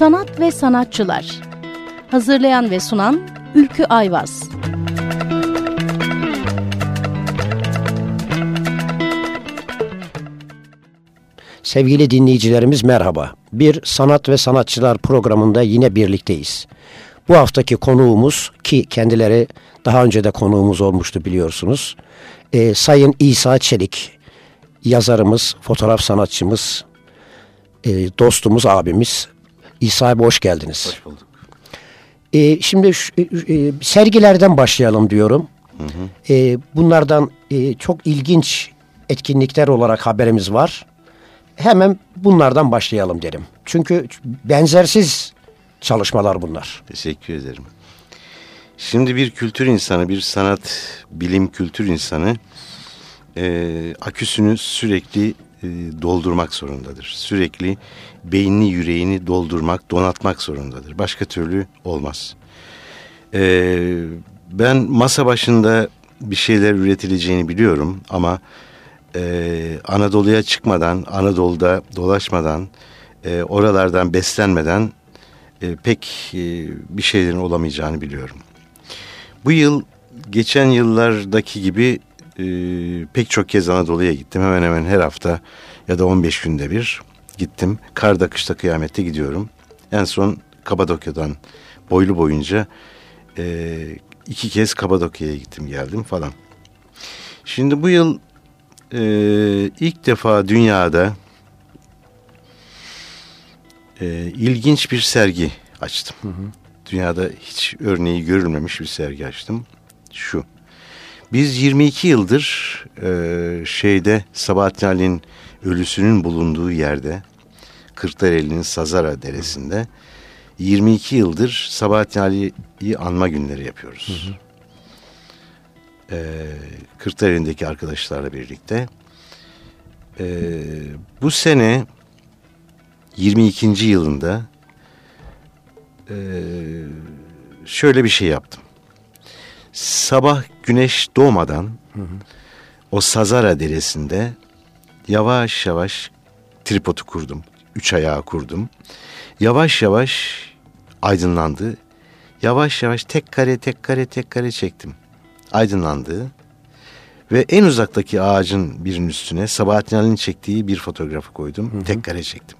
Sanat ve Sanatçılar Hazırlayan ve sunan Ülkü Ayvaz Sevgili dinleyicilerimiz merhaba. Bir Sanat ve Sanatçılar programında yine birlikteyiz. Bu haftaki konuğumuz ki kendileri daha önce de konuğumuz olmuştu biliyorsunuz. E, Sayın İsa Çelik, yazarımız, fotoğraf sanatçımız, e, dostumuz, abimiz. İsa abi hoş geldiniz. Hoş bulduk. E, şimdi şu, e, e, sergilerden başlayalım diyorum. Hı hı. E, bunlardan e, çok ilginç etkinlikler olarak haberimiz var. Hemen bunlardan başlayalım derim. Çünkü benzersiz çalışmalar bunlar. Teşekkür ederim. Şimdi bir kültür insanı, bir sanat, bilim kültür insanı e, aküsünü sürekli e, doldurmak zorundadır. Sürekli beynini, yüreğini doldurmak, donatmak zorundadır. Başka türlü olmaz. E, ben masa başında bir şeyler üretileceğini biliyorum ama e, Anadolu'ya çıkmadan, Anadolu'da dolaşmadan, oralardan beslenmeden pek bir şeylerin olamayacağını biliyorum. Bu yıl geçen yıllardaki gibi e, pek çok kez Anadolu'ya gittim. Hemen hemen her hafta ya da 15 günde bir gittim. Karda kışta kıyamette gidiyorum. En son Kapadokya'dan boylu boyunca e, iki kez Kapadokya'ya gittim geldim falan. Şimdi bu yıl e, ilk defa dünyada e, ilginç bir sergi açtım. Hı hı. Dünyada hiç örneği görülmemiş bir sergi açtım. Şu. Biz 22 yıldır e, şeyde Sabahattin Ali'nin ölüsünün bulunduğu yerde Kırklareli'nin Sazara Deresi'nde 22 yıldır Sabahattin Ali'yi anma günleri yapıyoruz. Hı hı. E, Kırklareli'ndeki arkadaşlarla birlikte. E, bu sene 22. yılında e, şöyle bir şey yaptım. Sabah güneş doğmadan hı hı. o Sazara Deresi'nde yavaş yavaş tripodu kurdum. Üç ayağı kurdum. Yavaş yavaş aydınlandı. Yavaş yavaş tek kare tek kare tek kare çektim. Aydınlandı. Ve en uzaktaki ağacın birinin üstüne Sabahattin Ali'nin çektiği bir fotoğrafı koydum. Hı hı. Tek kare çektim.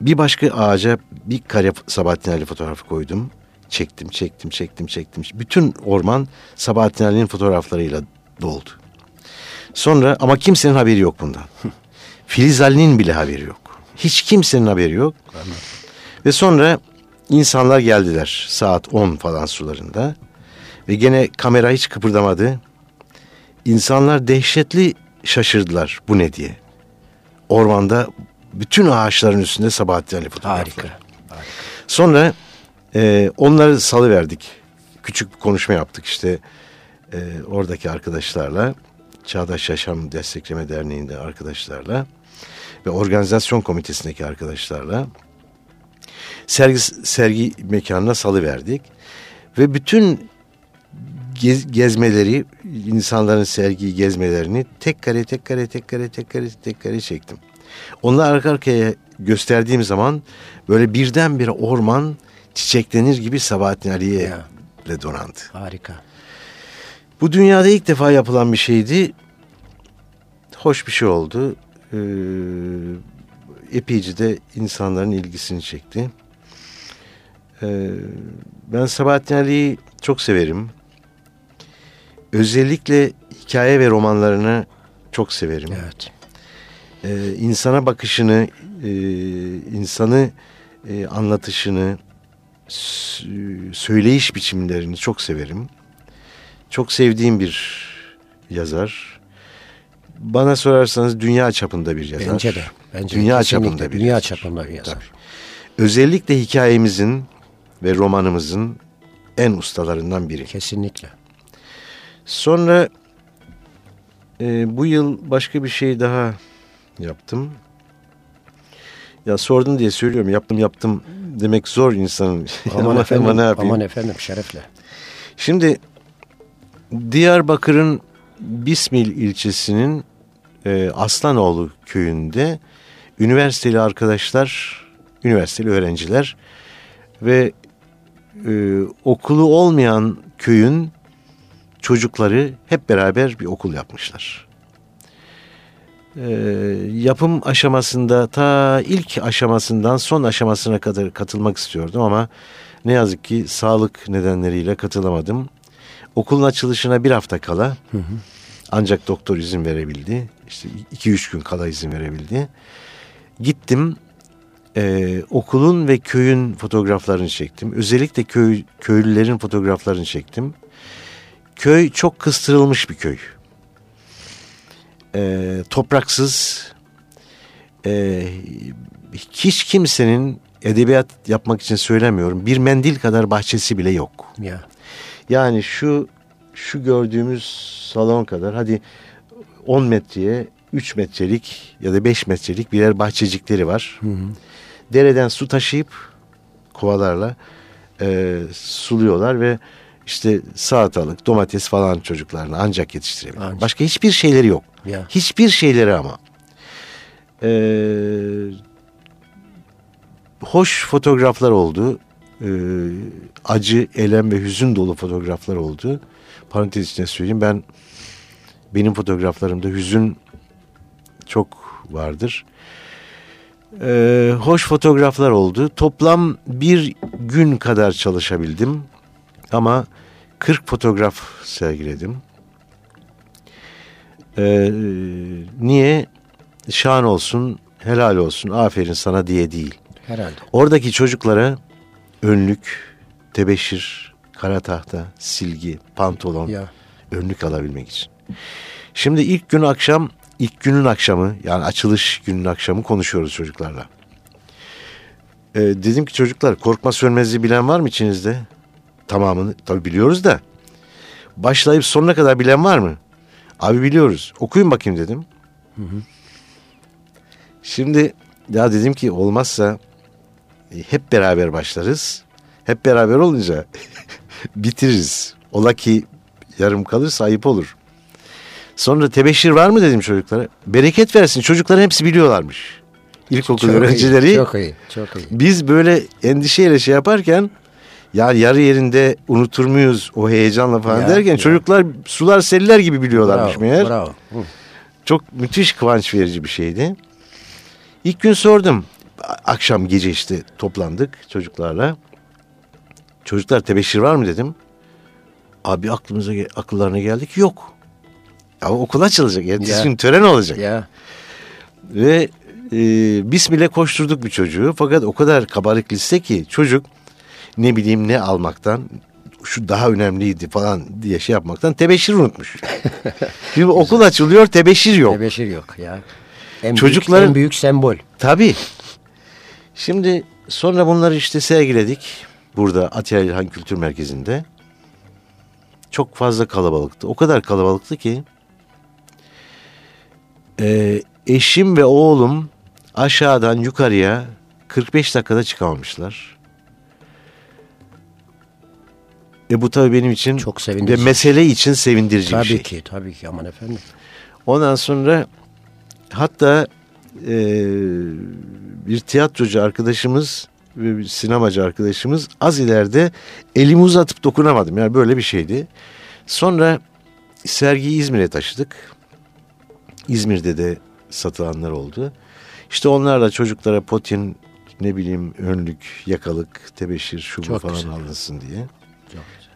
Bir başka ağaca bir kare Sabahattin Ali fotoğrafı koydum. Çektim, çektim, çektim, çektim. Bütün orman Sabahattin Ali'nin fotoğraflarıyla doldu. Sonra ama kimsenin haberi yok bundan. Filiz Ali'nin bile haberi yok. Hiç kimsenin haberi yok. Ve sonra insanlar geldiler saat 10 falan sularında. Ve gene kamera hiç kıpırdamadı. İnsanlar dehşetli şaşırdılar bu ne diye. Ormanda bütün ağaçların üstünde Sabahattin Ali fotoğrafları. Harika. Harika. Sonra e, onları salıverdik. Küçük bir konuşma yaptık işte e, oradaki arkadaşlarla. Çağdaş Yaşam Destekleme Derneği'nde arkadaşlarla ve organizasyon komitesindeki arkadaşlarla sergi, sergi mekanına salıverdik. Ve bütün gez, gezmeleri, insanların sergiyi gezmelerini tek kare tek kare tek kare tek kare tek kare çektim. Onları arka arkaya gösterdiğim zaman böyle birdenbire orman çiçeklenir gibi Sabahattin Ali'ye ile donandı. Harika. Bu dünyada ilk defa yapılan bir şeydi. Hoş bir şey oldu. Ee, epeyce de insanların ilgisini çekti. Ee, ben Sabahattin Ali'yi çok severim. Özellikle hikaye ve romanlarını çok severim. Evet e, insana bakışını, e, insanı e, anlatışını, söyleyiş biçimlerini çok severim. Çok sevdiğim bir yazar. Bana sorarsanız dünya çapında bir yazar. Bence de. Bence dünya de, çapında bir dünya yazar. çapında bir yazar. Tabii. Özellikle hikayemizin ve romanımızın en ustalarından biri. Kesinlikle. Sonra e, bu yıl başka bir şey daha yaptım. Ya sordun diye söylüyorum. Yaptım yaptım demek zor insanın. Aman ama, efendim, ama ne yapayım? Aman efendim şerefle. Şimdi Diyarbakır'ın Bismil ilçesinin e, Aslanoğlu köyünde üniversiteli arkadaşlar üniversiteli öğrenciler ve e, okulu olmayan köyün çocukları hep beraber bir okul yapmışlar. E, yapım aşamasında ta ilk aşamasından son aşamasına kadar katılmak istiyordum ama ne yazık ki sağlık nedenleriyle katılamadım. Okulun açılışına bir hafta kala hı hı. ancak doktor izin verebildi. İşte iki üç gün kala izin verebildi. Gittim e, okulun ve köyün fotoğraflarını çektim. Özellikle köy köylülerin fotoğraflarını çektim. Köy çok kıstırılmış bir köy. E, topraksız, e, hiç kimsenin edebiyat yapmak için söylemiyorum. Bir mendil kadar bahçesi bile yok. Ya. Yani şu şu gördüğümüz salon kadar hadi 10 metreye 3 metrelik ya da 5 metrelik birer bahçecikleri var. Hı hı. Dereden su taşıyıp kovalarla e, suluyorlar ve işte salatalık, domates falan çocuklarına ancak yetiştirebiliyor. Ancak. Başka hiçbir şeyleri yok. Ya. Hiçbir şeyleri ama. Ee, hoş fotoğraflar oldu. Ee, acı, elem ve hüzün dolu fotoğraflar oldu. Parantez içinde söyleyeyim ben benim fotoğraflarımda hüzün çok vardır. Ee, hoş fotoğraflar oldu. Toplam bir gün kadar çalışabildim. Ama 40 fotoğraf sergiledim. Ee, niye? Şan olsun, helal olsun, aferin sana diye değil. Herhalde. Oradaki çocuklara önlük, tebeşir, kara tahta, silgi, pantolon, ya. önlük alabilmek için. Şimdi ilk gün akşam, ilk günün akşamı yani açılış günün akşamı konuşuyoruz çocuklarla. Ee, dedim ki çocuklar korkma sönmezliği bilen var mı içinizde? Tamamını tabi biliyoruz da. Başlayıp sonuna kadar bilen var mı? Abi biliyoruz. Okuyun bakayım dedim. Hı hı. Şimdi ya dedim ki olmazsa e, hep beraber başlarız. Hep beraber olunca bitiririz. Ola ki yarım kalırsa ayıp olur. Sonra tebeşir var mı dedim çocuklara. Bereket versin. Çocukların hepsi biliyorlarmış. İlkokul çok öğrencileri. Iyi, çok iyi, çok iyi. Biz böyle endişeyle şey yaparken ya yarı yerinde unutur muyuz o heyecanla falan ya, derken ya. çocuklar sular seller gibi biliyorlarmış bravo, meğer. Bravo. Çok müthiş kıvanç verici bir şeydi. İlk gün sordum. Akşam gece işte toplandık çocuklarla. Çocuklar tebeşir var mı dedim. Abi aklımıza akıllarına geldik yok. Ama okul açılacak. Yani yeah. tören olacak. Yeah. Ve e, bismillah koşturduk bir çocuğu. Fakat o kadar kabarık liste ki çocuk ne bileyim ne almaktan şu daha önemliydi falan diye şey yapmaktan tebeşir unutmuş. Şimdi okul açılıyor tebeşir yok. Tebeşir yok ya. En Çocukların büyük, en büyük sembol. Tabii. Şimdi sonra bunları işte sergiledik. Burada Atilla İlhan Kültür Merkezi'nde. Çok fazla kalabalıktı. O kadar kalabalıktı ki e, eşim ve oğlum aşağıdan yukarıya 45 dakikada çıkamamışlar. E bu tabii benim için çok sevindirici. Ve mesele için sevindirici tabii bir şey. Tabii ki, tabii ki aman efendim. Ondan sonra hatta e, bir tiyatrocu arkadaşımız ve bir sinemacı arkadaşımız az ileride elimi uzatıp dokunamadım. Yani böyle bir şeydi. Sonra sergiyi İzmir'e taşıdık. İzmir'de de satılanlar oldu. İşte onlarla çocuklara potin, ne bileyim önlük, yakalık, tebeşir, şu falan güzel. alınsın diye.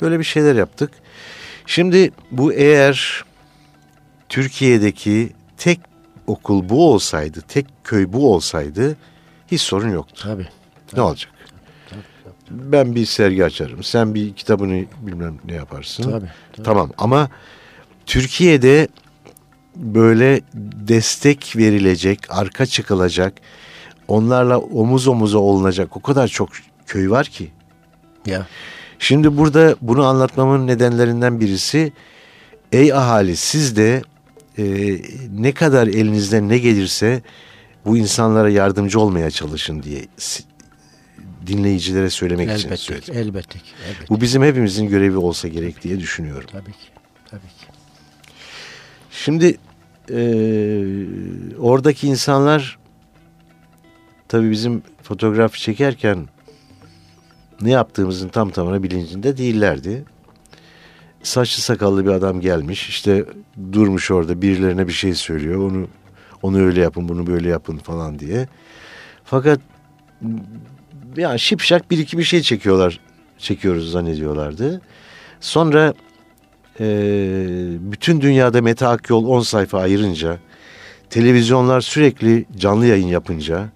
Böyle bir şeyler yaptık. Şimdi bu eğer Türkiye'deki tek okul bu olsaydı, tek köy bu olsaydı hiç sorun yoktu. Tabii. tabii. Ne olacak? Tabii, tabii, Ben bir sergi açarım. Sen bir kitabını bilmem ne yaparsın. Tabii, tabii. Tamam ama Türkiye'de böyle destek verilecek, arka çıkılacak, onlarla omuz omuza olunacak o kadar çok köy var ki. Ya. Şimdi burada bunu anlatmamın nedenlerinden birisi ey ahali siz de e, ne kadar elinizden ne gelirse bu insanlara yardımcı olmaya çalışın diye dinleyicilere söylemek elbette, için söyledim. Elbette, elbette. Bu bizim hepimizin görevi olsa gerek diye düşünüyorum. Tabii ki, tabii ki. Şimdi e, oradaki insanlar tabii bizim fotoğraf çekerken ne yaptığımızın tam tamına bilincinde değillerdi. Saçlı sakallı bir adam gelmiş işte durmuş orada birilerine bir şey söylüyor. Onu onu öyle yapın bunu böyle yapın falan diye. Fakat yani şipşak bir iki bir şey çekiyorlar çekiyoruz zannediyorlardı. Sonra e, bütün dünyada Mete Akyol 10 sayfa ayırınca televizyonlar sürekli canlı yayın yapınca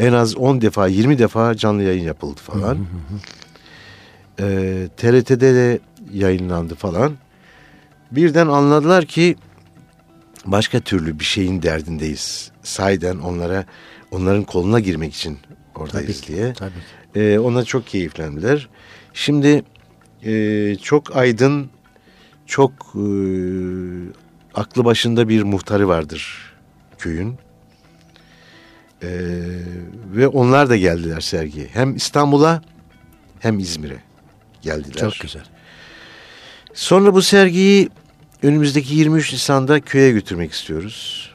en az 10 defa 20 defa canlı yayın yapıldı falan. e, TRT'de de yayınlandı falan. Birden anladılar ki başka türlü bir şeyin derdindeyiz. Sahiden onlara onların koluna girmek için oradayız tabii diye. Tabii. E, ona çok keyiflendiler. Şimdi e, çok aydın, çok e, aklı başında bir muhtarı vardır köyün. E, ve onlar da geldiler sergiye. Hem İstanbul'a hem İzmir'e geldiler. Çok güzel. Sonra bu sergiyi önümüzdeki 23 Nisan'da köye götürmek istiyoruz.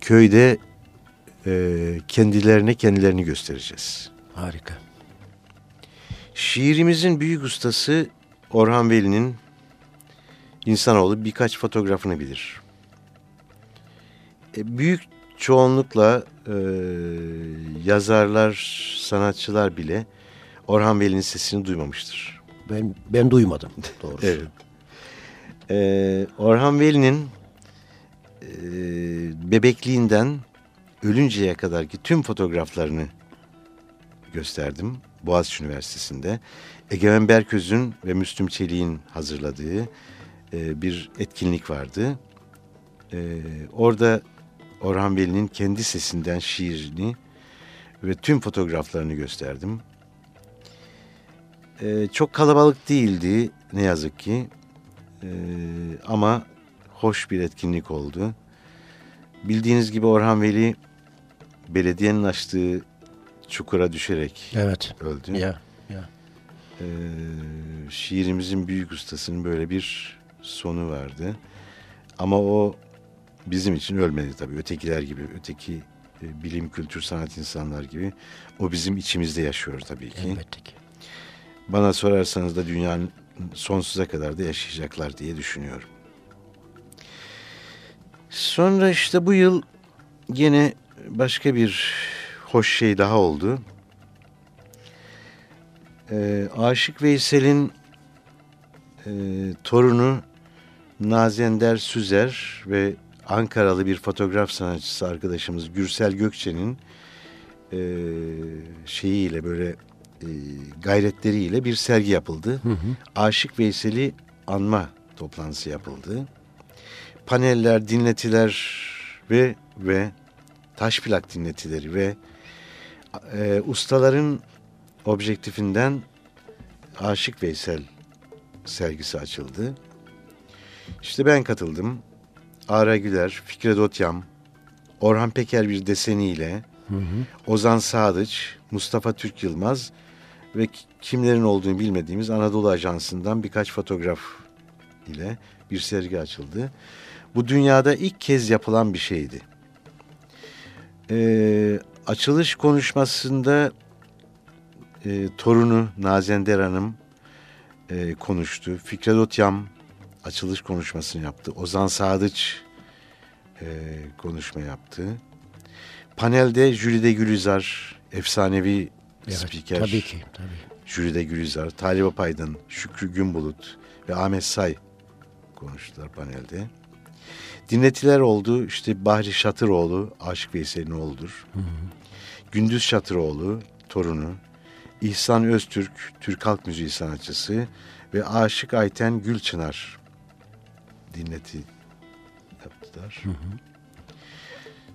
Köyde e, kendilerine kendilerini göstereceğiz. Harika. Şiirimizin büyük ustası Orhan Veli'nin insanoğlu birkaç fotoğrafını bilir. E, büyük çoğunlukla e, yazarlar, sanatçılar bile Orhan Veli'nin sesini duymamıştır. Ben ben duymadım doğrusu. Evet. Ee, Orhan Veli'nin e, bebekliğinden ölünceye kadarki tüm fotoğraflarını gösterdim Boğaziçi Üniversitesi'nde. Egemen Berköz'ün ve Müslüm Çelik'in hazırladığı e, bir etkinlik vardı. E, orada Orhan Veli'nin kendi sesinden şiirini ve tüm fotoğraflarını gösterdim. E, çok kalabalık değildi ne yazık ki. E, ama hoş bir etkinlik oldu. Bildiğiniz gibi Orhan Veli belediyenin açtığı çukura düşerek Evet. öldü. Ya. ya. Ee, şiirimizin büyük ustasının böyle bir sonu vardı. Ama o bizim için ölmedi tabii. Ötekiler gibi, öteki e, bilim, kültür, sanat insanlar gibi. O bizim içimizde yaşıyor tabii ki. Elbette ki. Bana sorarsanız da dünyanın sonsuza kadar da yaşayacaklar diye düşünüyorum. Sonra işte bu yıl gene başka bir hoş şey daha oldu. Ee, Aşık Veysel'in e, torunu Nazender Süzer ve Ankaralı bir fotoğraf sanatçısı arkadaşımız Gürsel Gökçe'nin e, şeyiyle böyle e, gayretleriyle bir sergi yapıldı. Hı hı. Aşık Veysel'i anma toplantısı yapıldı. Paneller, dinletiler ve ve taş plak dinletileri ve e, ustaların objektifinden Aşık Veysel sergisi açıldı. İşte ben katıldım. Ara Güler, Fikret Otyam, Orhan Peker bir deseniyle, Hı hı. Ozan Sadıç, Mustafa Türk Yılmaz ve kimlerin olduğunu bilmediğimiz Anadolu Ajansı'ndan birkaç fotoğraf ile bir sergi açıldı. Bu dünyada ilk kez yapılan bir şeydi. Ee, açılış konuşmasında e, torunu Nazender Hanım e, konuştu. Fikret Otyam açılış konuşmasını yaptı. Ozan Sadıç e, konuşma yaptı. Panelde Jülide Gülizar, efsanevi Evet, spiker. Tabii ki. Tabii. Jülide Gülizar, Talip Apaydın, Şükrü Günbulut ve Ahmet Say konuştular panelde. Dinletiler oldu. İşte Bahri Şatıroğlu, Aşık Veysel'in oğludur. Hı hı. Gündüz Şatıroğlu, torunu. İhsan Öztürk, Türk Halk Müziği sanatçısı ve Aşık Ayten Gülçınar dinleti yaptılar. Hı hı.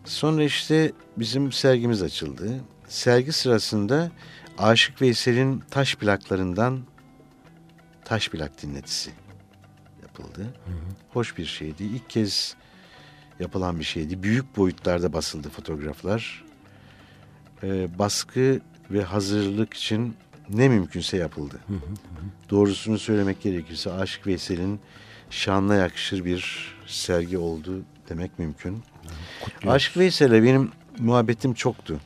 Sonra işte bizim sergimiz açıldı. Sergi sırasında Aşık Veysel'in taş plaklarından taş plak dinletisi yapıldı. Hı hı. Hoş bir şeydi. İlk kez yapılan bir şeydi. Büyük boyutlarda basıldı fotoğraflar. Ee, baskı ve hazırlık için ne mümkünse yapıldı. Hı hı. Doğrusunu söylemek gerekirse Aşık Veysel'in şanına yakışır bir sergi oldu demek mümkün. Kutluyoruz. Aşık Veysel'e benim muhabbetim çoktu.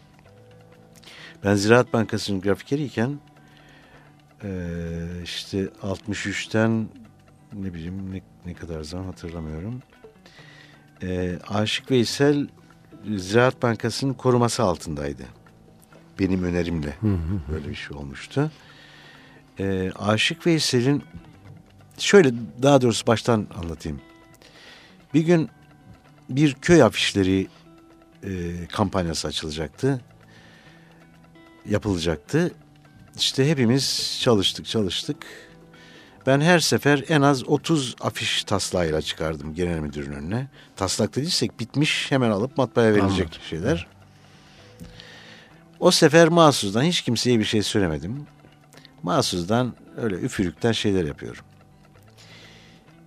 Ben Ziraat Bankası'nın grafikeriyken işte 63'ten ne bileyim ne, ne kadar zaman hatırlamıyorum. Aşık Veysel Ziraat Bankası'nın koruması altındaydı. Benim önerimle böyle bir şey olmuştu. Aşık Veysel'in şöyle daha doğrusu baştan anlatayım. Bir gün bir köy afişleri e, kampanyası açılacaktı. Yapılacaktı. İşte hepimiz çalıştık çalıştık. Ben her sefer en az 30 afiş taslağıyla çıkardım genel müdürün önüne. Taslak dediysek bitmiş hemen alıp matbaaya verilecek Anladım. şeyler. O sefer mahsusdan hiç kimseye bir şey söylemedim. Mahsusdan öyle üfürükten şeyler yapıyorum.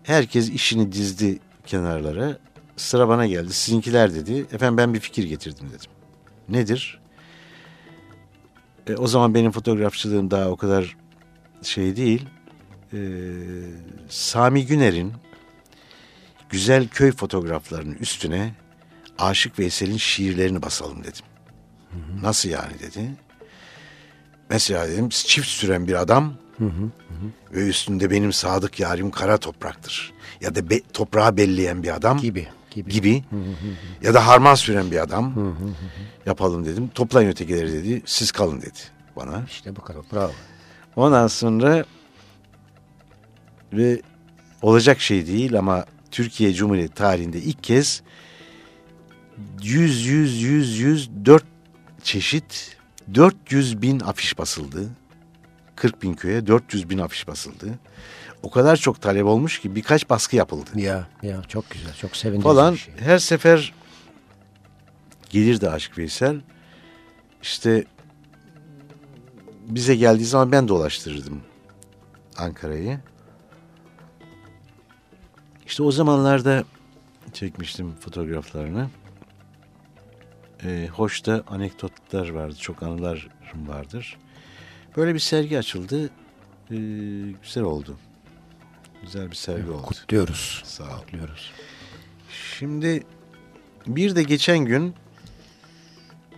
Herkes işini dizdi kenarlara. Sıra bana geldi. Sizinkiler dedi. Efendim ben bir fikir getirdim dedim. Nedir? E, o zaman benim fotoğrafçılığım daha o kadar şey değil. E, Sami Güner'in güzel köy fotoğraflarının üstüne Aşık Veysel'in şiirlerini basalım dedim. Nasıl yani dedi. Mesela dedim çift süren bir adam ve üstünde benim sadık yarim kara topraktır. Ya da be- toprağı belleyen bir adam Gibi. Gibi. gibi ya da harman süren bir adam yapalım dedim. Toplayın ötekileri dedi. Siz kalın dedi bana. İşte bu kadar. Bravo. Ondan sonra ve olacak şey değil ama Türkiye Cumhuriyeti tarihinde ilk kez 100 100 100 100 4 çeşit 400 bin afiş basıldı. 40 bin köye 400 bin afiş basıldı. O kadar çok talep olmuş ki birkaç baskı yapıldı Ya ya çok güzel. Çok sevindirici falan. şey. Her sefer gelirdi Aşık Veysel. İşte bize geldiği zaman ben dolaştırırdım Ankara'yı. İşte o zamanlarda çekmiştim fotoğraflarını. Ee, hoş da anekdotlar vardı, çok anılarım vardır. Böyle bir sergi açıldı. Ee, güzel oldu. Güzel bir sergi oldu. Kutluyoruz. Sağ ol. Kutluyoruz. Şimdi bir de geçen gün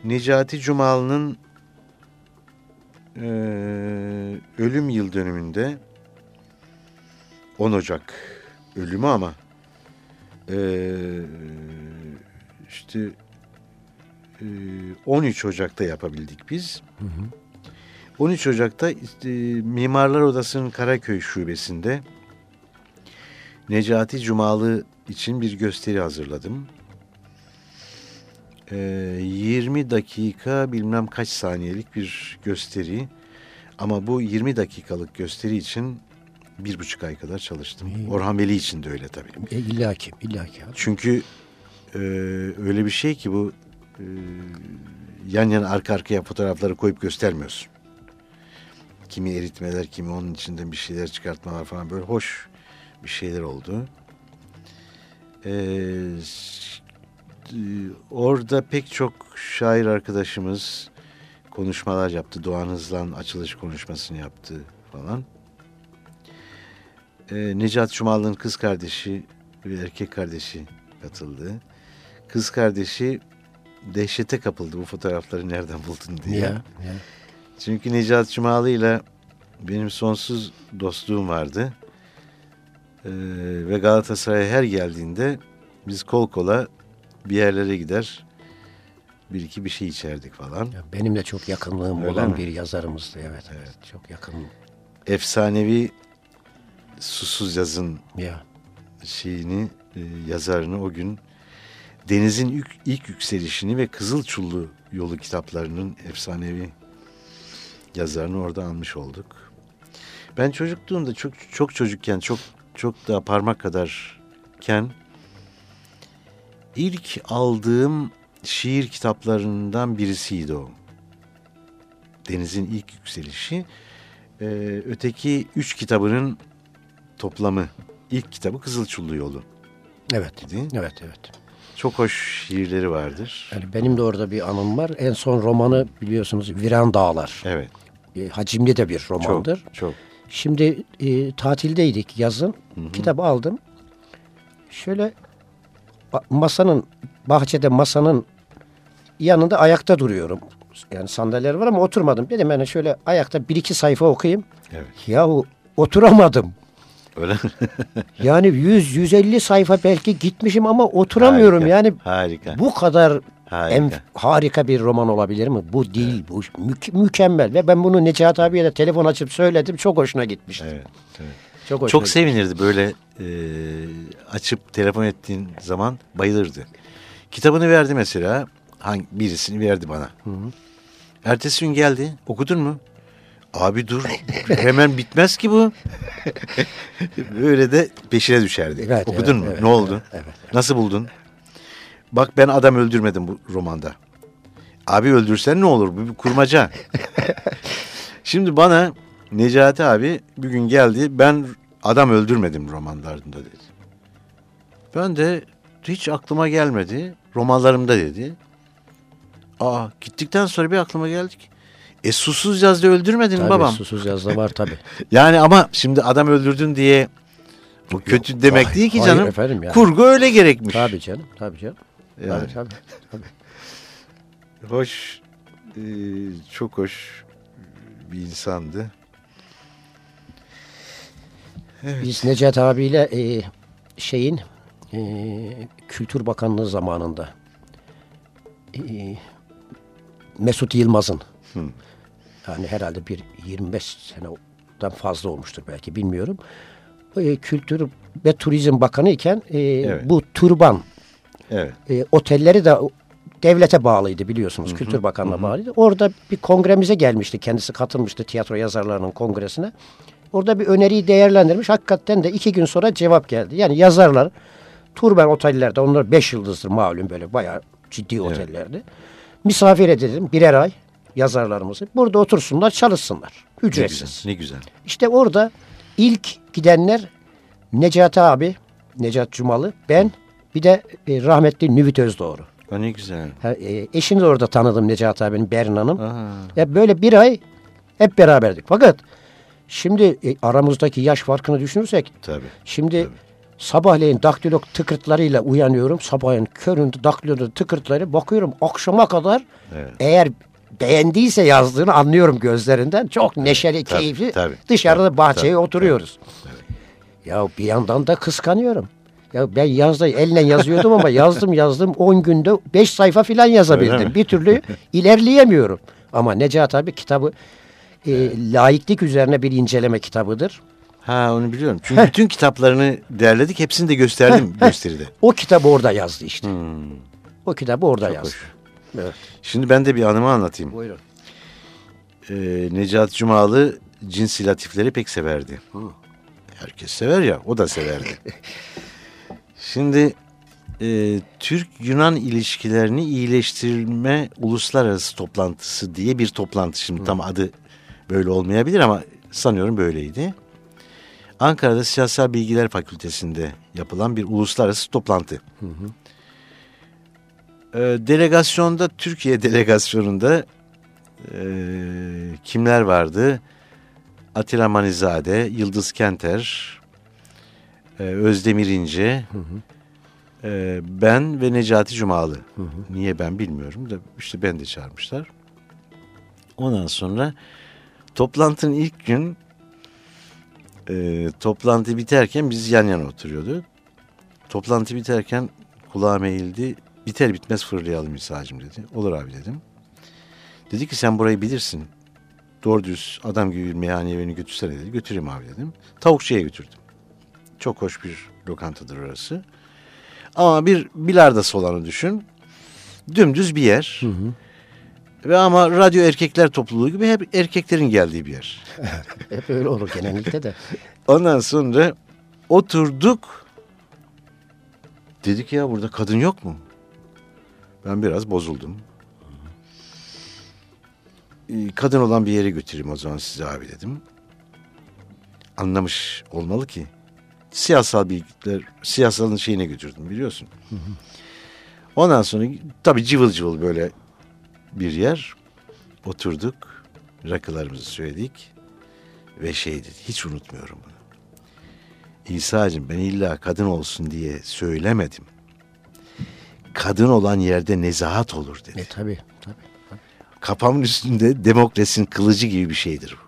Necati Cumalı'nın eee, ölüm yıl dönümünde 10 Ocak ölümü ama eee, işte eee, 13 Ocak'ta yapabildik biz. 13 Ocak'ta işte, Mimarlar Odası'nın Karaköy şubesinde Necati Cumalı için bir gösteri hazırladım. Ee, 20 dakika bilmem kaç saniyelik bir gösteri. Ama bu 20 dakikalık gösteri için bir buçuk ay kadar çalıştım. İyi. Orhan Veli için de öyle tabii. E, illaki, illaki. Çünkü e, öyle bir şey ki bu e, yan yana arka arkaya fotoğrafları koyup göstermiyorsun. Kimi eritmeler, kimi onun içinden bir şeyler çıkartmalar falan böyle hoş bir şeyler oldu. E, s- e, orada pek çok şair arkadaşımız konuşmalar yaptı. Doğan Hızlan açılış konuşmasını yaptı falan. E, Necat Cumalı'nın kız kardeşi ve erkek kardeşi katıldı. Kız kardeşi dehşete kapıldı bu fotoğrafları nereden buldun diye. Ya, ya. Çünkü Necat Cumalı ile benim sonsuz dostluğum vardı. Ee, ve Galatasaray'a her geldiğinde biz kol kola bir yerlere gider bir iki bir şey içerdik falan. Ya Benim de çok yakınlığım Öyle olan mi? bir yazarımızdı. Evet, evet. Çok yakın. Efsanevi Susuz Yazın Ya. şeyini e, yazarını o gün Deniz'in ilk, ilk yükselişini ve Kızılçullu yolu kitaplarının efsanevi yazarını orada almış olduk. Ben çocukluğumda çok çok çocukken çok çok daha parmak kadarken ilk aldığım şiir kitaplarından birisiydi o. Deniz'in ilk yükselişi. Ee, öteki üç kitabının toplamı. İlk kitabı Kızılçullu Yolu. Evet. Mi? Evet, evet. Çok hoş şiirleri vardır. Yani benim de orada bir anım var. En son romanı biliyorsunuz Viran Dağlar. Evet. E, hacimli de bir romandır. Çok, çok. Şimdi e, tatildeydik yazın. Kitabı aldım. Şöyle masanın bahçede masanın yanında ayakta duruyorum. Yani sandalyeler var ama oturmadım. Dedim yani şöyle ayakta bir iki sayfa okuyayım. Evet. Yahu oturamadım. Öyle? Yani 100-150 sayfa belki gitmişim ama oturamıyorum. Harika, Yani harika. bu kadar Harika. en harika bir roman olabilir mi? Bu değil. Bu mü- mükemmel. Ve ben bunu Necat abiye de telefon açıp söyledim. Çok hoşuna gitmişti. Evet, evet. Çok hoşuna Çok sevinirdi böyle e, açıp telefon ettiğin zaman bayılırdı. Kitabını verdi mesela. Hangi, birisini verdi bana. Ertesi gün geldi. Okudun mu? Abi dur hemen bitmez ki bu. Böyle de peşine düşerdi. Evet, Okudun evet, mu? evet, ne oldu? evet, Nasıl buldun? Bak ben adam öldürmedim bu romanda. Abi öldürsen ne olur? Bu bir kurmaca. Şimdi bana Necati abi bir gün geldi. Ben adam öldürmedim romanlarında dedi. Ben de hiç aklıma gelmedi. Romanlarımda dedi. Aa gittikten sonra bir aklıma geldik. E susuz yazda öldürmedin Tabii, babam? susuz yazda var tabii. Yani ama şimdi adam öldürdün diye bu kötü Yok, demek değil ki canım. efendim yani. Kurgu öyle gerekmiş. tabii canım. Tabii canım. Yani. Tabii, tabii, tabii. Hoş, e, çok hoş bir insandı. Biz Necat abiyle e, şeyin e, Kültür Bakanlığı zamanında e, Mesut Yılmaz'ın yani herhalde bir 25 seneden fazla olmuştur belki bilmiyorum. E, Kültür ve Turizm Bakanı iken e, bu turban Evet. e, otelleri de devlete bağlıydı biliyorsunuz. Kültür Bakanlığı'na bağlıydı. Orada bir kongremize gelmişti. Kendisi katılmıştı tiyatro yazarlarının kongresine. Orada bir öneriyi değerlendirmiş. Hakikaten de iki gün sonra cevap geldi. Yani yazarlar turban otellerde onlar beş yıldızdır malum böyle bayağı ciddi otellerdi. Misafir edelim birer ay yazarlarımızı. Burada otursunlar çalışsınlar. Ne Ücretsiz. güzel, ne güzel. İşte orada ilk gidenler Necati abi, Necat Cumalı, ben bir de e, rahmetli Nüvit Özdoğru. Ha, ne güzel. Ha, e, eşini de orada tanıdım Necati abinin Berin Hanım. Aa, Ya böyle bir ay hep beraberdik. Fakat şimdi e, aramızdaki yaş farkını düşünürsek tabii. şimdi sabahleyin daktilo tıkırtlarıyla uyanıyorum. Sabahın köründe daktilo tıkırtları bakıyorum akşama kadar Evet. eğer beğendiyse yazdığını anlıyorum gözlerinden. Çok neşeli, tabii, keyifli. tabii, Dışarıda tabii, bahçeye tabii, oturuyoruz. Ya bir yandan da kıskanıyorum. Ya ben yazda elle yazıyordum ama yazdım yazdım 10 günde 5 sayfa filan yazabildim. Bir türlü ilerleyemiyorum. Ama Necat abi kitabı e, laiklik üzerine bir inceleme kitabıdır. Ha onu biliyorum. Çünkü bütün kitaplarını derledik. Hepsini de gösterdim gösteride. O kitabı orada yazdı işte. Hmm, O kitabı orada çok yazdı. hoş. Evet. Şimdi ben de bir anımı anlatayım. Buyurun. Ee, Necati Cumalı cins latifleri pek severdi. Herkes sever ya, o da severdi. Şimdi e, Türk-Yunan ilişkilerini iyileştirme uluslararası toplantısı diye bir toplantı. Şimdi tam adı böyle olmayabilir ama sanıyorum böyleydi. Ankara'da Siyasal Bilgiler Fakültesi'nde yapılan bir uluslararası toplantı. E, delegasyonda, Türkiye delegasyonunda e, kimler vardı? Atilla Manizade, Yıldız Kenter, e, Özdemir İnce, e, ben ve Necati Cumalı. Niye ben bilmiyorum da işte ben de çağırmışlar. Ondan sonra toplantının ilk gün e, toplantı biterken biz yan yana oturuyorduk. Toplantı biterken kulağıma eğildi. Biter bitmez fırlayalım İsa'cığım dedi. Olur abi dedim. Dedi ki sen burayı bilirsin. Doğru düz adam gibi bir meyhaneye beni götürsene dedi. Götüreyim abi dedim. Tavukçuya götürdüm. Çok hoş bir lokantadır orası. Ama bir bilarda salonu düşün. Dümdüz bir yer. Ve ama radyo erkekler topluluğu gibi hep erkeklerin geldiği bir yer. Hep öyle olur genellikle de. Ondan sonra oturduk. Dedik ya burada kadın yok mu? Ben biraz bozuldum. Ee, Kadın olan bir yere götüreyim o zaman size abi dedim. Anlamış olmalı ki. Siyasal bilgiler, siyasalın şeyine götürdüm biliyorsun. Ondan sonra tabii cıvıl cıvıl böyle bir yer. Oturduk. Rakılarımızı söyledik. Ve şey dedi, hiç unutmuyorum bunu. İsa'cığım ben illa kadın olsun diye söylemedim. kadın olan yerde nezahat olur dedi. E, tabii, tabii. tabii. Kafamın üstünde demokrasinin kılıcı gibi bir şeydir bu.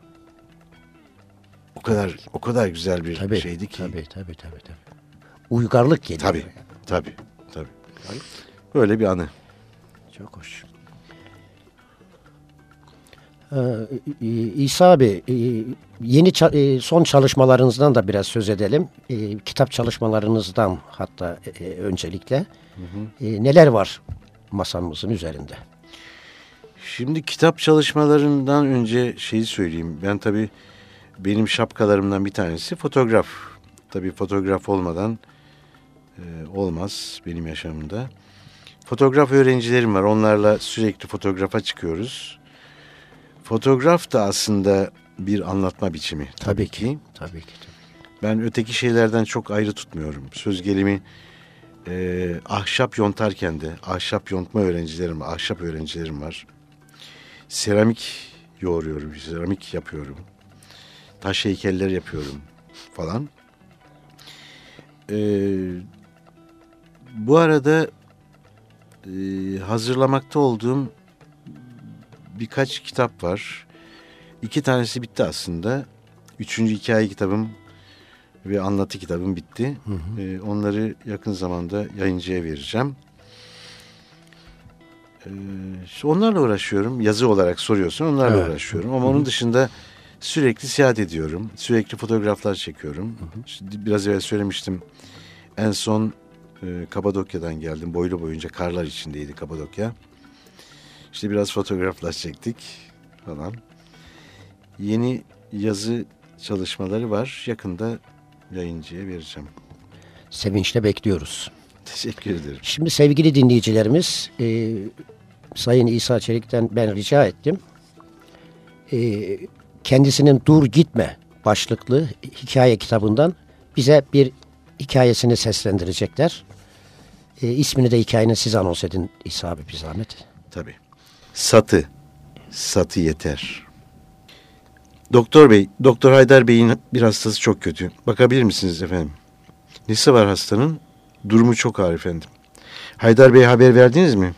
O kadar o kadar güzel bir Tabii, şeydi ki. tabii, tabii, tabii, tabii. Uygarlık geliyor. Tabii. Tabii. Tabii. Böyle bir anı. Çok hoş. Ee, İsa abi, yeni e, son çalışmalarınızdan da biraz söz edelim. E, Kitap çalışmalarınızdan hatta e, öncelikle. E, Neler var masamızın üzerinde? Şimdi kitap çalışmalarından önce şeyi söyleyeyim. Ben tabii benim şapkalarımdan bir tanesi fotoğraf. Tabii fotoğraf olmadan e, olmaz benim yaşamımda. Fotoğraf öğrencilerim var. Onlarla sürekli fotoğrafa çıkıyoruz. Fotoğraf da aslında bir anlatma biçimi. Tabii, ki. Tabii ki. Ben öteki şeylerden çok ayrı tutmuyorum. Söz gelimi e, ahşap yontarken de ahşap yontma öğrencilerim, ahşap öğrencilerim var. Seramik yoğuruyorum, seramik yapıyorum. Taş heykeller yapıyorum falan. E, bu arada e, hazırlamakta olduğum birkaç kitap var. İki tanesi bitti aslında. Üçüncü hikaye kitabım ve anlatı kitabım bitti. Hı hı. Ee, onları yakın zamanda yayıncıya vereceğim. Ee, işte onlarla uğraşıyorum. Yazı olarak soruyorsun. Onlarla Evet. uğraşıyorum. Ama onun dışında sürekli seyahat ediyorum. Sürekli fotoğraflar çekiyorum. İşte biraz evvel söylemiştim. En son e, Kapadokya'dan geldim. Boylu boyunca karlar içindeydi Kapadokya. İşte biraz fotoğraflar çektik falan. Yeni yazı çalışmaları var. Yakında yayıncıya vereceğim. Sevinçle bekliyoruz. Teşekkür ederim. Şimdi sevgili dinleyicilerimiz, e, Sayın İsa Çelik'ten ben rica ettim. E, kendisinin Dur Gitme başlıklı hikaye kitabından bize bir hikayesini seslendirecekler. E, ismini de hikayenin siz anons edin İsa abi bir zahmet. Tabii. Satı. Satı yeter. Doktor bey, Doktor Haydar Bey'in bir hastası çok kötü. Bakabilir misiniz efendim? Nesi var hastanın? Durumu çok ağır efendim. Haydar Bey'e haber verdiniz mi?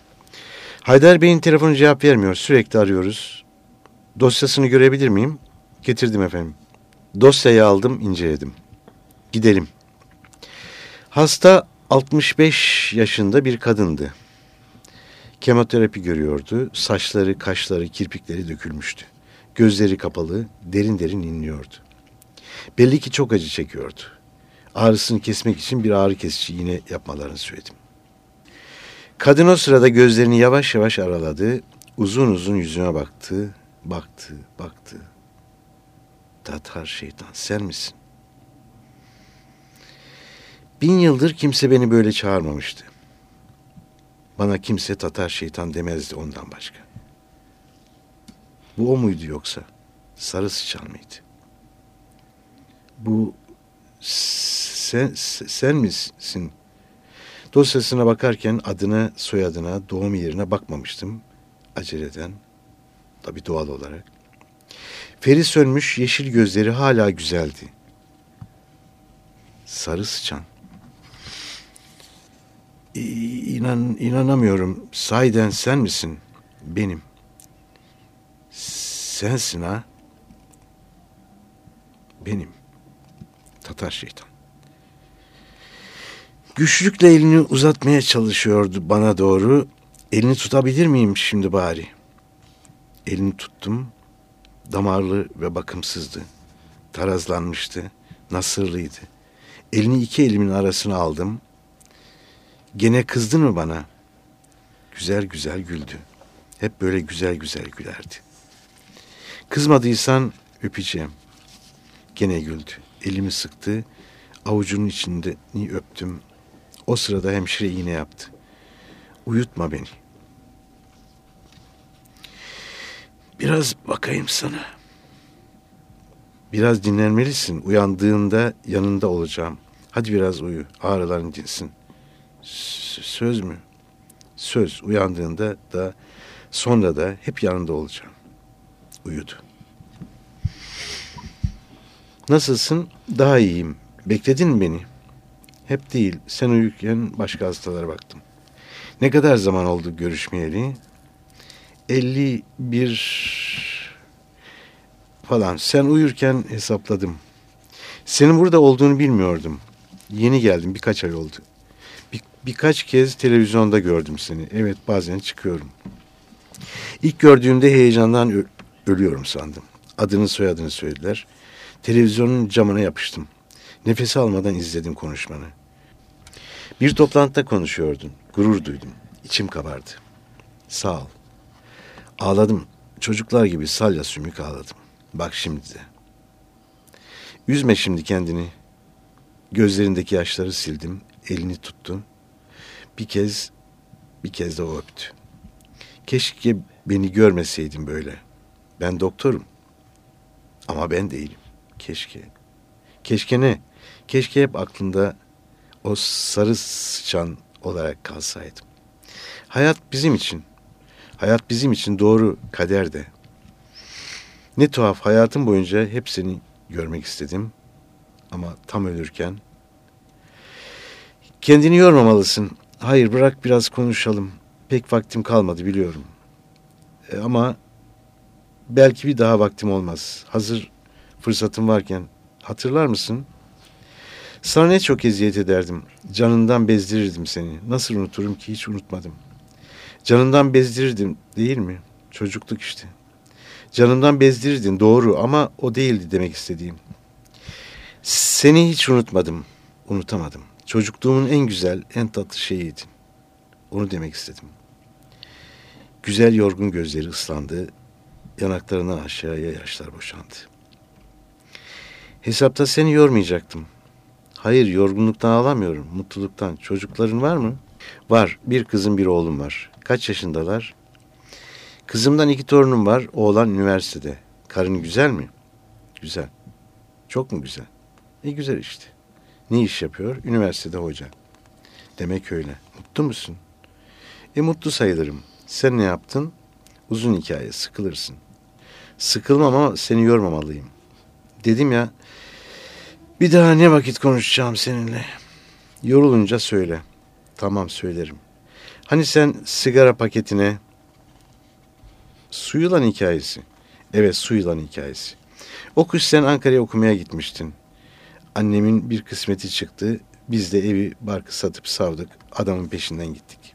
Haydar Bey'in telefonu cevap vermiyor. Sürekli arıyoruz. Dosyasını görebilir miyim? Getirdim efendim. Dosyayı aldım, inceledim. Gidelim. Hasta 65 yaşında bir kadındı. Kemoterapi görüyordu. Saçları, kaşları, kirpikleri dökülmüştü. Gözleri kapalı, derin derin inliyordu. Belli ki çok acı çekiyordu. Ağrısını kesmek için bir ağrı kesici iğne yapmalarını söyledim. Kadın o sırada gözlerini yavaş yavaş araladı. Uzun uzun yüzüme baktı, baktı, baktı. Tatar şeytan sen misin? Bin yıldır kimse beni böyle çağırmamıştı. Bana kimse Tatar şeytan demezdi ondan başka. Bu o muydu yoksa? Sarı sıçan mıydı? Bu sen, sen misin? Dosyasına bakarken adına, soyadına, doğum yerine bakmamıştım. Aceleden, tabii doğal olarak. Feri sönmüş yeşil gözleri hala güzeldi. Sarı sıçan. İnan, inanamıyorum. Sahiden sen misin? Benim. Sensin ha? Benim. Tatar şeytan. Güçlükle elini uzatmaya çalışıyordu bana doğru. Elini tutabilir miyim şimdi bari? Elini tuttum. Damarlı ve bakımsızdı. Tarazlanmıştı. Nasırlıydı. Elini iki elimin arasına aldım. Gene kızdın mı bana? Güzel güzel güldü. Hep böyle güzel güzel gülerdi. Kızmadıysan öpeceğim. Gene güldü. Elimi sıktı. Avucunun içinde öptüm. O sırada hemşire iğne yaptı. Uyutma beni. Biraz bakayım sana. Biraz dinlenmelisin. Uyandığında yanında olacağım. Hadi biraz uyu. Ağrıların dinsin. S- söz mü? Söz. Uyandığında da sonra da hep yanında olacağım. Uyudu. Nasılsın? Daha iyiyim. Bekledin mi beni? Hep değil. Sen uyurken başka hastalara baktım. Ne kadar zaman oldu görüşmeyeli? 51 falan. Sen uyurken hesapladım. Senin burada olduğunu bilmiyordum. Yeni geldim birkaç ay oldu. Bir, birkaç kez televizyonda gördüm seni. Evet bazen çıkıyorum. İlk gördüğümde heyecandan ölüyorum sandım. Adını soyadını söylediler. Televizyonun camına yapıştım. Nefes almadan izledim konuşmanı. Bir toplantıda konuşuyordun. Gurur duydum. İçim kabardı. Sağ ol. Ağladım. Çocuklar gibi salya sümük ağladım. Bak şimdi de. Üzme şimdi kendini. Gözlerindeki yaşları sildim. Elini tuttum. Bir kez, bir kez de o öptü. Keşke beni görmeseydin böyle. Ben doktorum. Ama ben değilim. Keşke. Keşke ne? Keşke hep aklında o sarı sıçan olarak kalsaydım. Hayat bizim için. Hayat bizim için doğru kader de. Ne tuhaf hayatım boyunca hep seni görmek istedim. Ama tam ölürken kendini yormamalısın. Hayır bırak biraz konuşalım. Pek vaktim kalmadı biliyorum. E, ama belki bir daha vaktim olmaz. Hazır fırsatım varken hatırlar mısın? Sana ne çok eziyet ederdim. Canından bezdirirdim seni. Nasıl unuturum ki hiç unutmadım. Canından bezdirirdim değil mi? Çocukluk işte. Canından bezdirirdin doğru ama o değildi demek istediğim. Seni hiç unutmadım. Unutamadım. Çocukluğumun en güzel, en tatlı şeyiydin. Onu demek istedim. Güzel yorgun gözleri ıslandı. Yanaklarına aşağıya yaşlar boşandı. Hesapta seni yormayacaktım. Hayır yorgunluktan ağlamıyorum. Mutluluktan. Çocukların var mı? Var. Bir kızım bir oğlum var. Kaç yaşındalar? Kızımdan iki torunum var. Oğlan üniversitede. Karın güzel mi? Güzel. Çok mu güzel? E güzel işte. Ne iş yapıyor? Üniversitede hoca. Demek öyle. Mutlu musun? E mutlu sayılırım. Sen ne yaptın? Uzun hikaye. Sıkılırsın. Sıkılmam ama seni yormamalıyım. Dedim ya bir daha ne vakit konuşacağım seninle? Yorulunca söyle. Tamam söylerim. Hani sen sigara paketine su yılan hikayesi. Evet su yılan hikayesi. O kış sen Ankara'ya okumaya gitmiştin. Annemin bir kısmeti çıktı. Biz de evi barkı satıp savdık. Adamın peşinden gittik.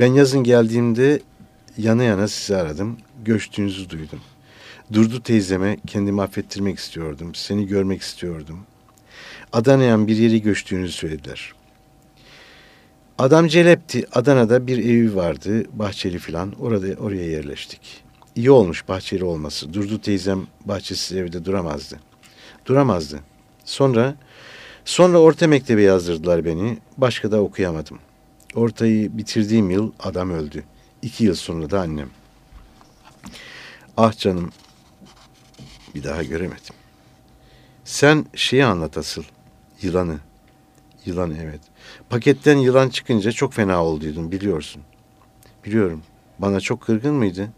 Ben yazın geldiğimde yana yana sizi aradım. Göçtüğünüzü duydum. Durdu teyzeme kendimi affettirmek istiyordum. Seni görmek istiyordum. Adana'ya bir yeri göçtüğünüzü söylediler. Adam Celep'ti. Adana'da bir evi vardı. Bahçeli filan. Orada oraya yerleştik. İyi olmuş bahçeli olması. Durdu teyzem bahçesiz evde duramazdı. Duramazdı. Sonra sonra orta mektebe yazdırdılar beni. Başka da okuyamadım. Ortayı bitirdiğim yıl adam öldü. İki yıl sonra da annem. Ah canım bir daha göremedim. Sen şeyi anlat asıl. Yılanı. Yılan evet. Paketten yılan çıkınca çok fena olduydun biliyorsun. Biliyorum. Bana çok kırgın mıydı?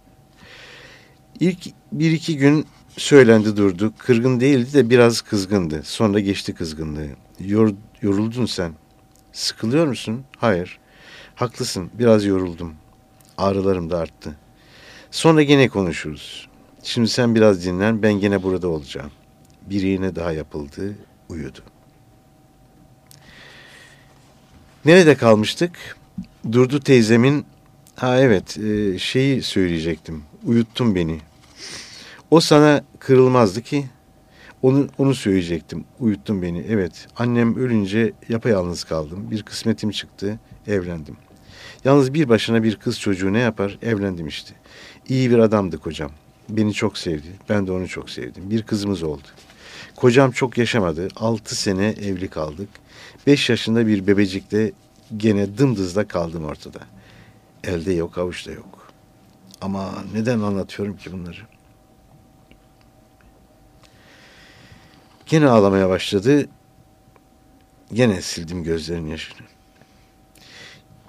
İlk bir iki gün söylendi durdu. Kırgın değildi de biraz kızgındı. Sonra geçti kızgınlığı. Yor, yoruldun sen. Sıkılıyor musun? Hayır. Haklısın. Biraz yoruldum. Ağrılarım da arttı. Sonra gene konuşuruz. Şimdi sen biraz dinlen. Ben gene burada olacağım. Bir iğne daha yapıldı. Uyudu. Nerede kalmıştık? Durdu teyzemin ha evet e, şeyi söyleyecektim. Uyuttun beni. O sana kırılmazdı ki. Onu, onu söyleyecektim. Uyuttun beni. Evet. Annem ölünce yapayalnız kaldım. Bir kısmetim çıktı. Evlendim. Yalnız bir başına bir kız çocuğu ne yapar? Evlendim işte. İyi bir adamdı kocam. Beni çok sevdi. Ben de onu çok sevdim. Bir kızımız oldu. Kocam çok yaşamadı. Altı sene evli kaldık. Beş yaşında bir bebecikle gene dımdızda kaldım ortada. Elde yok, avuçta yok. Ama neden anlatıyorum ki bunları? Gene ağlamaya başladı. Gene sildim gözlerin yaşını.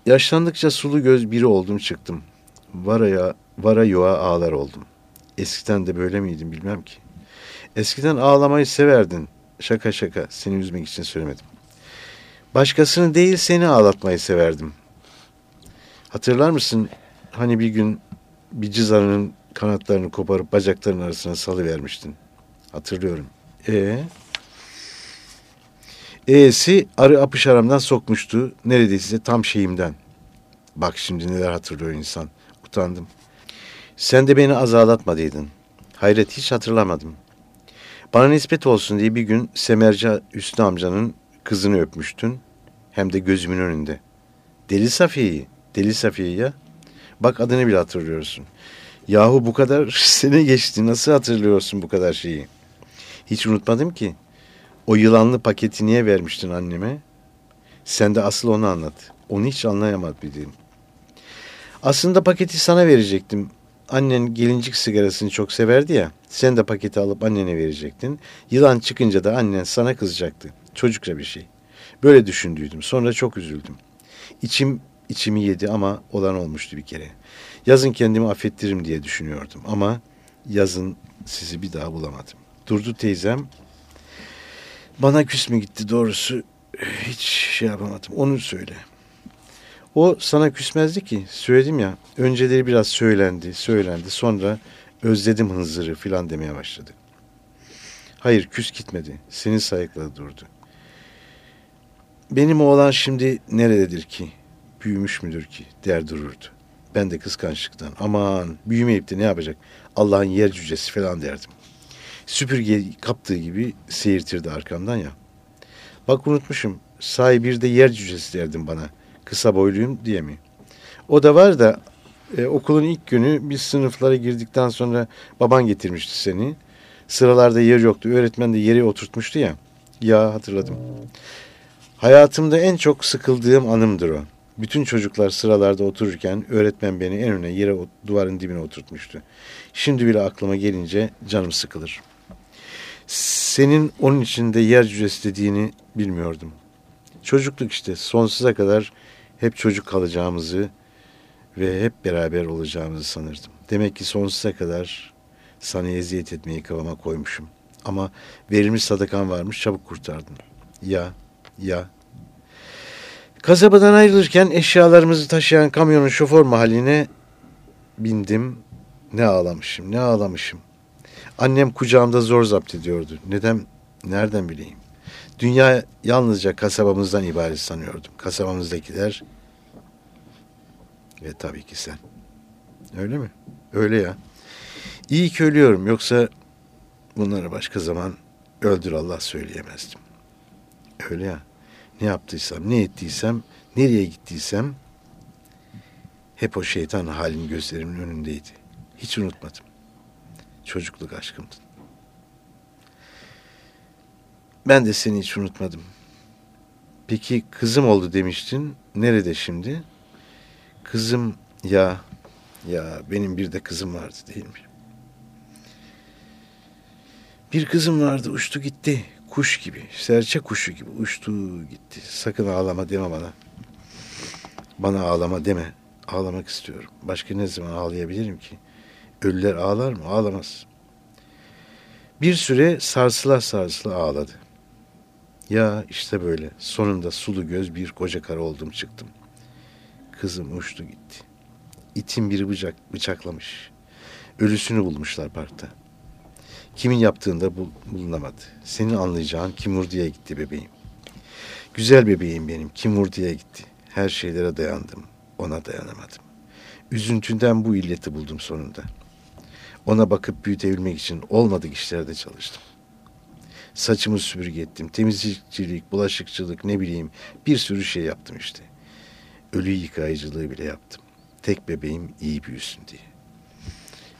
Yaşlandıkça sulu göz biri oldum çıktım. Varaya, vara yuğa ağlar oldum. Eskiden de böyle miydin bilmem ki. Eskiden ağlamayı severdin. Şaka şaka seni üzmek için söylemedim. Başkasını değil seni ağlatmayı severdim. Hatırlar mısın hani bir gün bir cızarının kanatlarını koparıp bacaklarının arasına salıvermiştin. Hatırlıyorum. E E'si arı apış aramdan sokmuştu. Neredeyse tam şeyimden. Bak şimdi neler hatırlıyor insan. Utandım. Sen de beni az ağlatmadıydın. Hayret hiç hatırlamadım. Bana nispet olsun diye bir gün Semerca Hüsnü amcanın kızını öpmüştün. Hem de gözümün önünde. Deli Safiye'yi. Deli Safiye ya. Bak adını bile hatırlıyorsun. Yahu bu kadar sene geçti. Nasıl hatırlıyorsun bu kadar şeyi? Hiç unutmadım ki. O yılanlı paketi niye vermiştin anneme? Sen de asıl onu anlat. Onu hiç anlayamadım. Aslında paketi sana verecektim. Annen gelincik sigarasını çok severdi ya. Sen de paketi alıp annene verecektin. Yılan çıkınca da annen sana kızacaktı. Çocukça bir şey. Böyle düşündüydüm. Sonra çok üzüldüm. İçim içimi yedi ama olan olmuştu bir kere. Yazın kendimi affettiririm diye düşünüyordum ama yazın sizi bir daha bulamadım. Durdu teyzem. Bana küs mü gitti doğrusu hiç şey yapamadım. Onu söyle. O sana küsmezdi ki. Söyledim ya. Önceleri biraz söylendi, söylendi. Sonra özledim hınzırı filan demeye başladı. Hayır küs gitmedi. Seni sayıkladı durdu. Benim oğlan şimdi nerededir ki? Büyümüş müdür ki? Der dururdu. Ben de kıskançlıktan aman büyümeyip de ne yapacak? Allah'ın yer cücesi falan derdim. Süpürge kaptığı gibi seyirtirdi arkamdan ya. Bak unutmuşum. Sahi bir de yer cücesi derdim bana. Kısa boyluyum diye mi? O da var da e, okulun ilk günü biz sınıflara girdikten sonra baban getirmişti seni. Sıralarda yer yoktu. Öğretmen de yere oturtmuştu ya. Ya hatırladım. Hayatımda en çok sıkıldığım anımdır o. Bütün çocuklar sıralarda otururken öğretmen beni en öne yere duvarın dibine oturtmuştu. Şimdi bile aklıma gelince canım sıkılır. Senin onun içinde yer cücesi dediğini bilmiyordum. Çocukluk işte sonsuza kadar hep çocuk kalacağımızı ve hep beraber olacağımızı sanırdım. Demek ki sonsuza kadar sana eziyet etmeyi kafama koymuşum. Ama verilmiş sadakan varmış çabuk kurtardın. Ya, ya. Kasabadan ayrılırken eşyalarımızı taşıyan kamyonun şoför mahalline bindim. Ne ağlamışım, ne ağlamışım. Annem kucağımda zor zapt ediyordu. Neden, nereden bileyim? Dünya yalnızca kasabamızdan ibaret sanıyordum. Kasabamızdakiler ve tabii ki sen. Öyle mi? Öyle ya. İyi ki ölüyorum. Yoksa bunları başka zaman öldür Allah söyleyemezdim. Öyle ya. Ne yaptıysam, ne ettiysem, nereye gittiysem hep o şeytan halin gözlerimin önündeydi. Hiç unutmadım. Çocukluk aşkımdın. Ben de seni hiç unutmadım. Peki kızım oldu demiştin. Nerede şimdi? Kızım ya ya benim bir de kızım vardı değil mi? Bir kızım vardı uçtu gitti. Kuş gibi, serçe kuşu gibi uçtu gitti. Sakın ağlama deme bana. Bana ağlama deme. Ağlamak istiyorum. Başka ne zaman ağlayabilirim ki? Ölüler ağlar mı? Ağlamaz. Bir süre sarsıla sarsıla ağladı. Ya işte böyle sonunda sulu göz bir koca karı oldum çıktım. Kızım uçtu gitti. İtin biri bıçak, bıçaklamış. Ölüsünü bulmuşlar parkta. Kimin yaptığında bul, bulunamadı. Senin anlayacağın kim vurduya gitti bebeğim. Güzel bebeğim benim kim vurduya gitti. Her şeylere dayandım. Ona dayanamadım. Üzüntünden bu illeti buldum sonunda. Ona bakıp büyütebilmek için olmadık işlerde çalıştım. Saçımı süpürge ettim. Temizlikçilik, bulaşıkçılık ne bileyim bir sürü şey yaptım işte. Ölü yıkayıcılığı bile yaptım. Tek bebeğim iyi büyüsün diye.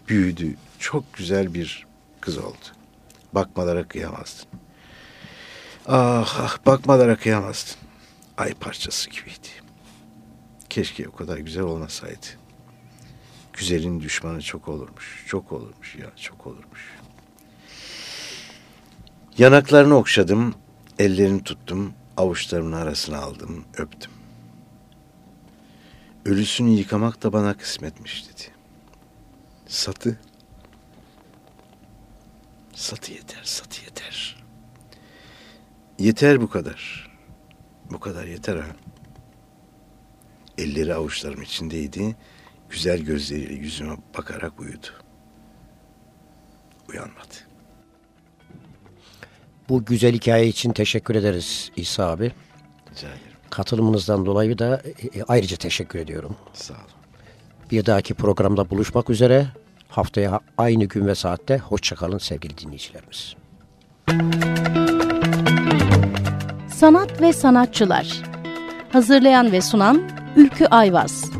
Büyüdü. Çok güzel bir kız oldu. Bakmalara kıyamazdın. Ah ah bakmalara kıyamazdın. Ay parçası gibiydi. Keşke o kadar güzel olmasaydı. Güzelin düşmanı çok olurmuş. Çok olurmuş ya çok olurmuş. Yanaklarını okşadım, ellerini tuttum, avuçlarımın arasına aldım, öptüm. Ölüsünü yıkamak da bana kısmetmiş dedi. Satı. Satı yeter, satı yeter. Yeter bu kadar. Bu kadar yeter ha. Elleri avuçlarım içindeydi. Güzel gözleriyle yüzüme bakarak uyudu. Uyanmadı. Bu güzel hikaye için teşekkür ederiz İsa abi. Rica ederim. Katılımınızdan dolayı da e, ayrıca teşekkür ediyorum. Sağ olun. Bir dahaki programda buluşmak üzere. Haftaya aynı gün ve saatte hoşçakalın sevgili dinleyicilerimiz. Sanat ve sanatçılar. Hazırlayan ve sunan Ülkü Ayvaz.